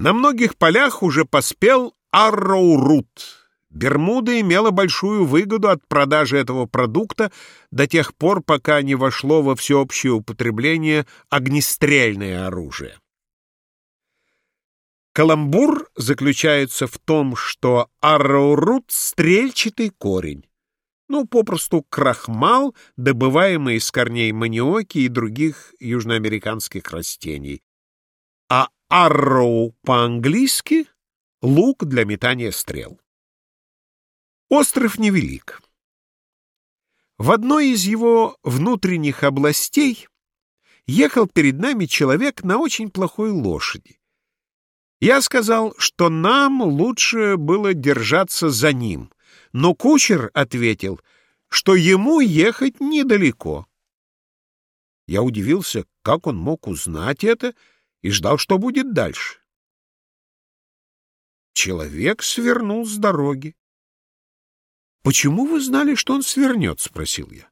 На многих полях уже поспел арроурут. Бермуда имела большую выгоду от продажи этого продукта до тех пор, пока не вошло во всеобщее употребление огнестрельное оружие. Каламбур заключается в том, что арроурут — стрельчатый корень, ну, попросту крахмал, добываемый из корней маниоки и других южноамериканских растений. Арроу по-английски — лук для метания стрел. Остров невелик. В одной из его внутренних областей ехал перед нами человек на очень плохой лошади. Я сказал, что нам лучше было держаться за ним, но кучер ответил, что ему ехать недалеко. Я удивился, как он мог узнать это, и ждал, что будет дальше. Человек свернул с дороги. «Почему вы знали, что он свернет?» — спросил я.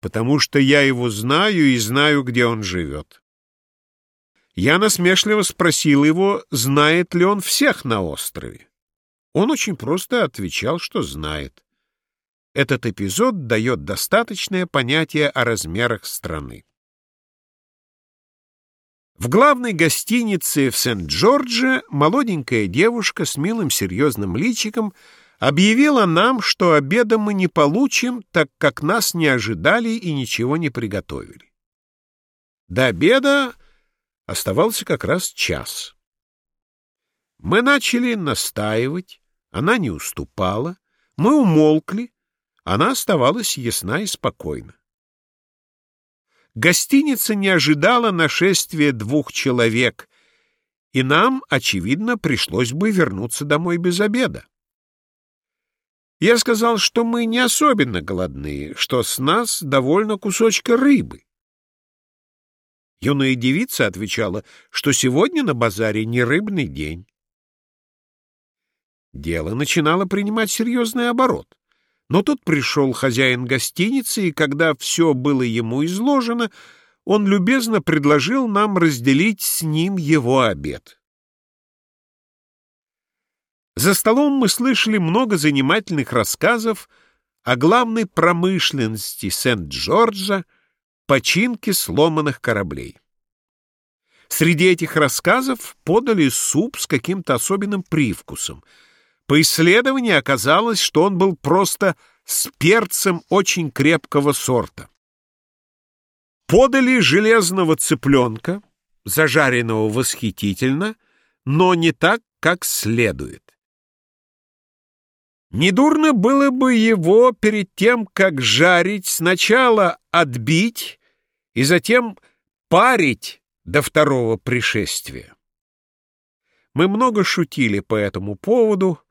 «Потому что я его знаю и знаю, где он живет». Я насмешливо спросил его, знает ли он всех на острове. Он очень просто отвечал, что знает. Этот эпизод дает достаточное понятие о размерах страны. В главной гостинице в Сент-Джордже молоденькая девушка с милым серьезным личиком — объявила нам, что обеда мы не получим, так как нас не ожидали и ничего не приготовили. До обеда оставался как раз час. Мы начали настаивать, она не уступала, мы умолкли, она оставалась ясна и спокойна. Гостиница не ожидала нашествия двух человек, и нам, очевидно, пришлось бы вернуться домой без обеда. Я сказал, что мы не особенно голодные, что с нас довольно кусочка рыбы. Юная девица отвечала, что сегодня на базаре не рыбный день. Дело начинало принимать серьезный оборот. Но тут пришел хозяин гостиницы, и когда все было ему изложено, он любезно предложил нам разделить с ним его обед. За столом мы слышали много занимательных рассказов о главной промышленности Сент-Джорджа, починке сломанных кораблей. Среди этих рассказов подали суп с каким-то особенным привкусом. По исследованию оказалось, что он был просто с перцем очень крепкого сорта. Подали железного цыпленка, зажаренного восхитительно, но не так, как следует. Недурно было бы его перед тем, как жарить, сначала отбить и затем парить до второго пришествия. Мы много шутили по этому поводу,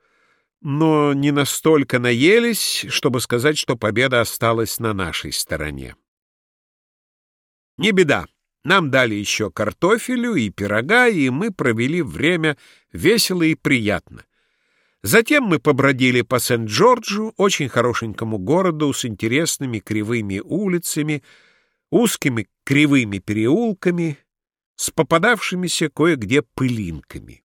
но не настолько наелись, чтобы сказать, что победа осталась на нашей стороне. Не беда, нам дали еще картофелю и пирога, и мы провели время весело и приятно. Затем мы побродили по Сент-Джорджу, очень хорошенькому городу с интересными кривыми улицами, узкими кривыми переулками, с попадавшимися кое-где пылинками.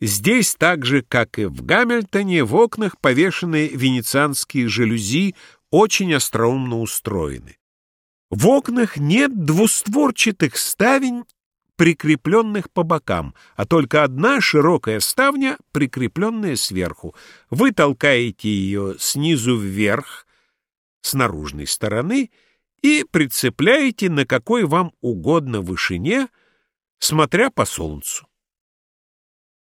Здесь, так же, как и в Гамильтоне, в окнах повешены венецианские жалюзи, очень остроумно устроены. В окнах нет двустворчатых ставень прикрепленных по бокам, а только одна широкая ставня, прикрепленная сверху. Вы толкаете ее снизу вверх, с наружной стороны, и прицепляете на какой вам угодно вышине, смотря по солнцу.